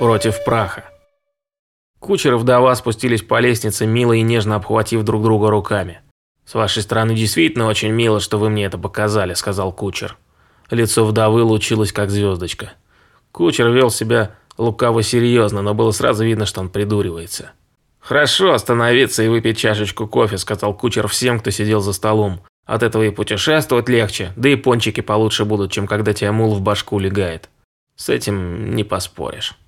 против праха. Кучер и вдова спустились по лестнице, мило и нежно обхватив друг друга руками. «С вашей стороны действительно очень мило, что вы мне это показали», – сказал кучер. Лицо вдовы лучилось, как звездочка. Кучер вел себя лукаво серьезно, но было сразу видно, что он придуривается. «Хорошо остановиться и выпить чашечку кофе», – сказал кучер всем, кто сидел за столом. «От этого и путешествовать легче, да и пончики получше будут, чем когда тебя мул в башку легает. С этим не поспоришь».